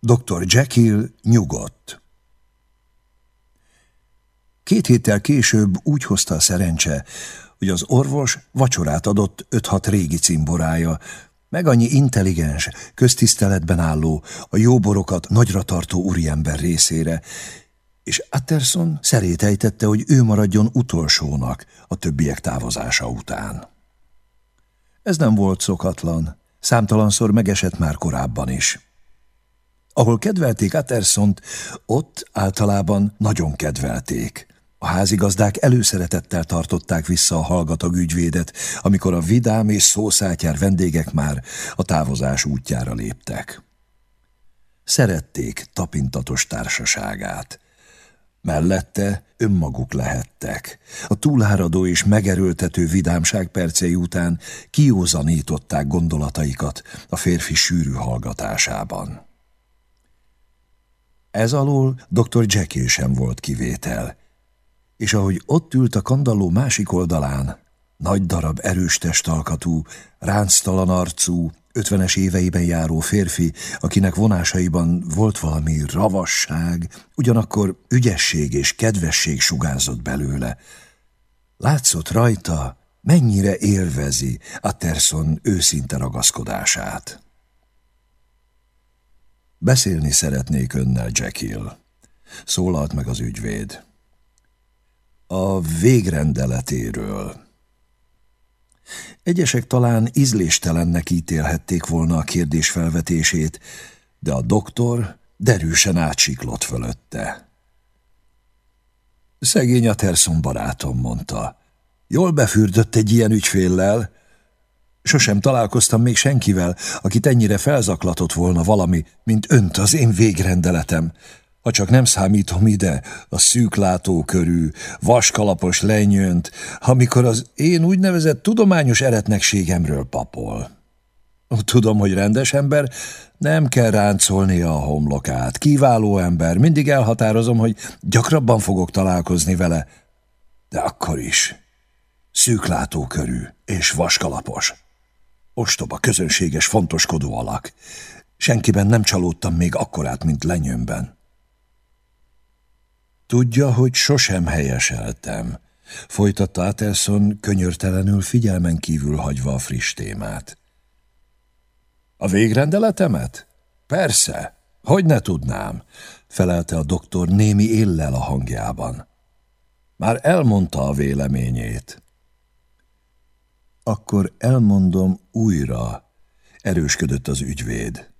Dr. Jekyll nyugodt. Két héttel később úgy hozta a szerencse, hogy az orvos vacsorát adott öt-hat régi cimborája, meg annyi intelligens, köztiszteletben álló, a jóborokat nagyra tartó úriember részére, és Atterson szerét ejtette, hogy ő maradjon utolsónak a többiek távozása után. Ez nem volt szokatlan, számtalanszor megesett már korábban is. Ahol kedvelték Attersont, ott általában nagyon kedvelték. A házigazdák előszeretettel tartották vissza a hallgatag ügyvédet, amikor a vidám és szószátyár vendégek már a távozás útjára léptek. Szerették tapintatos társaságát. Mellette önmaguk lehettek. A túláradó és megerőltető vidámság percei után kiózanították gondolataikat a férfi sűrű hallgatásában. Ez alól dr. Jackie sem volt kivétel, és ahogy ott ült a kandalló másik oldalán, nagy darab erős testalkatú, ránctalan arcú, ötvenes éveiben járó férfi, akinek vonásaiban volt valami ravasság, ugyanakkor ügyesség és kedvesség sugárzott belőle. Látszott rajta, mennyire élvezi Atterson őszinte ragaszkodását. Beszélni szeretnék önnel, Jekyll, szólalt meg az ügyvéd. A végrendeletéről. Egyesek talán ízléstelennek ítélhették volna a kérdés felvetését, de a doktor derűsen átsiklott fölötte. Szegény a Terson barátom, mondta. Jól befürdött egy ilyen ügyféllel. Sosem találkoztam még senkivel, akit ennyire felzaklatott volna valami, mint önt az én végrendeletem. Ha csak nem számítom ide a szűklátókörű, vaskalapos lenyönt, amikor az én úgynevezett tudományos eretnekségemről papol. Tudom, hogy rendes ember, nem kell ráncolnia a homlokát. Kiváló ember, mindig elhatározom, hogy gyakrabban fogok találkozni vele. De akkor is. Szűklátókörű és vaskalapos. Ostoba, közönséges, fontoskodó alak. Senkiben nem csalódtam még akkorát, mint lenyőmben. Tudja, hogy sosem helyeseltem, folytatta Atelson könyörtelenül figyelmen kívül hagyva a friss témát. A végrendeletemet? Persze, hogy ne tudnám, felelte a doktor némi éllel a hangjában. Már elmondta a véleményét. Akkor elmondom újra, erősködött az ügyvéd.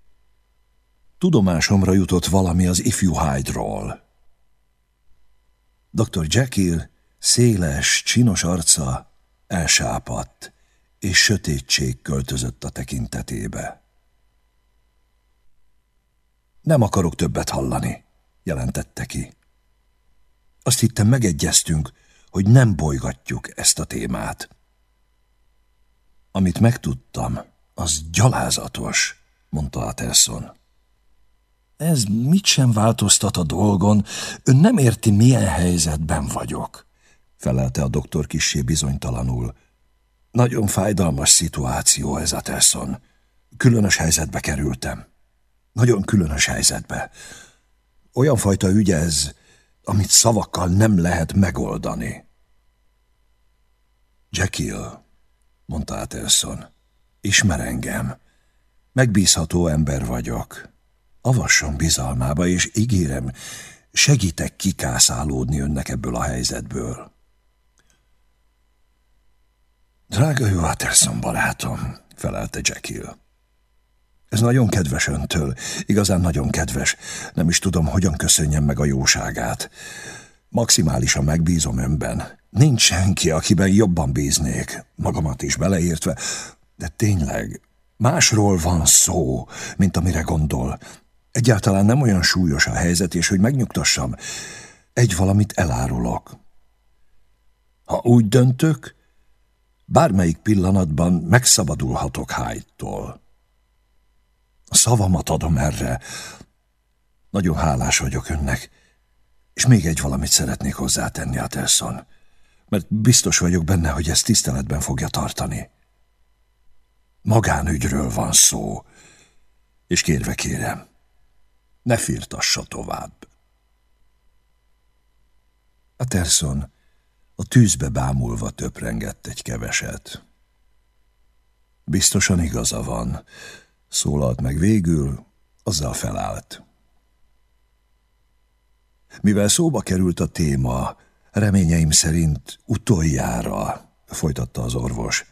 Tudomásomra jutott valami az ifjú Hyde-ról. Dr. Jekyll széles, csinos arca elsápadt, és sötétség költözött a tekintetébe. Nem akarok többet hallani, jelentette ki. Azt hittem megegyeztünk, hogy nem bolygatjuk ezt a témát. Amit megtudtam, az gyalázatos, mondta Atelson. Ez mit sem változtat a dolgon, ön nem érti, milyen helyzetben vagyok, felelte a doktor kissé bizonytalanul. Nagyon fájdalmas szituáció ez a Tesson. Különös helyzetbe kerültem. Nagyon különös helyzetbe. Olyan fajta ügy ez, amit szavakkal nem lehet megoldani. Jekyll, mondta Atelson, ismer engem. Megbízható ember vagyok. Avasson bizalmába, és ígérem, segítek kikászálódni önnek ebből a helyzetből. Drága jó Watterson barátom, felelte Jekyll. Ez nagyon kedves öntől, igazán nagyon kedves. Nem is tudom, hogyan köszönjem meg a jóságát. Maximálisan megbízom önben. Nincs senki, akiben jobban bíznék, magamat is beleértve, de tényleg, másról van szó, mint amire gondol. Egyáltalán nem olyan súlyos a helyzet, és hogy megnyugtassam, egy valamit elárulok. Ha úgy döntök, bármelyik pillanatban megszabadulhatok Hyde-tól. Szavamat adom erre. Nagyon hálás vagyok önnek, és még egy valamit szeretnék hozzátenni, Atelson, mert biztos vagyok benne, hogy ezt tiszteletben fogja tartani. Magánügyről van szó, és kérve kérem, ne firtassa tovább. A Terson a tűzbe bámulva töprengett egy keveset. Biztosan igaza van, szólalt meg végül, azzal felállt. Mivel szóba került a téma, reményeim szerint utoljára, folytatta az orvos,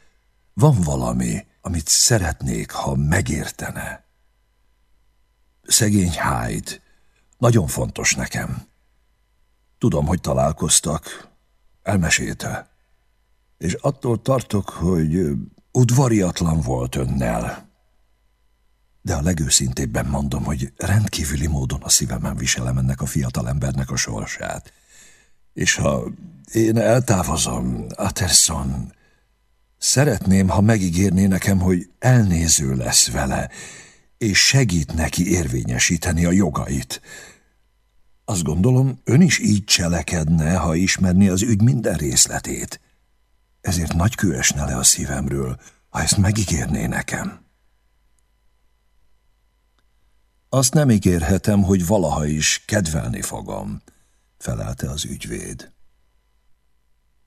van valami, amit szeretnék, ha megértene. Szegény Hyde, nagyon fontos nekem. Tudom, hogy találkoztak, elmesélte. És attól tartok, hogy udvariatlan volt önnel. De a legőszintébben mondom, hogy rendkívüli módon a szívemen viselem ennek a fiatal embernek a sorsát. És ha én eltávozom, Aterson, szeretném, ha megígérné nekem, hogy elnéző lesz vele, és segít neki érvényesíteni a jogait. Azt gondolom, ön is így cselekedne, ha ismerni az ügy minden részletét. Ezért nagy kő esne le a szívemről, ha ezt megígérné nekem. Azt nem ígérhetem, hogy valaha is kedvelni fogom, felelte az ügyvéd.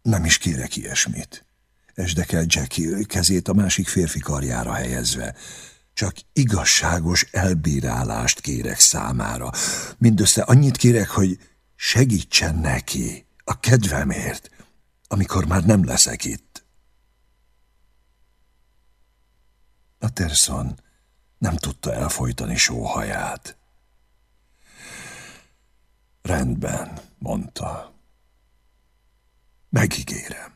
Nem is kérek ilyesmit. Esdekel Jackie kezét a másik férfi karjára helyezve. Csak igazságos elbírálást kérek számára. Mindössze annyit kérek, hogy segítsen neki a kedvemért, amikor már nem leszek itt. A Terson nem tudta elfolytani sóhaját. Rendben, mondta. Megígérem.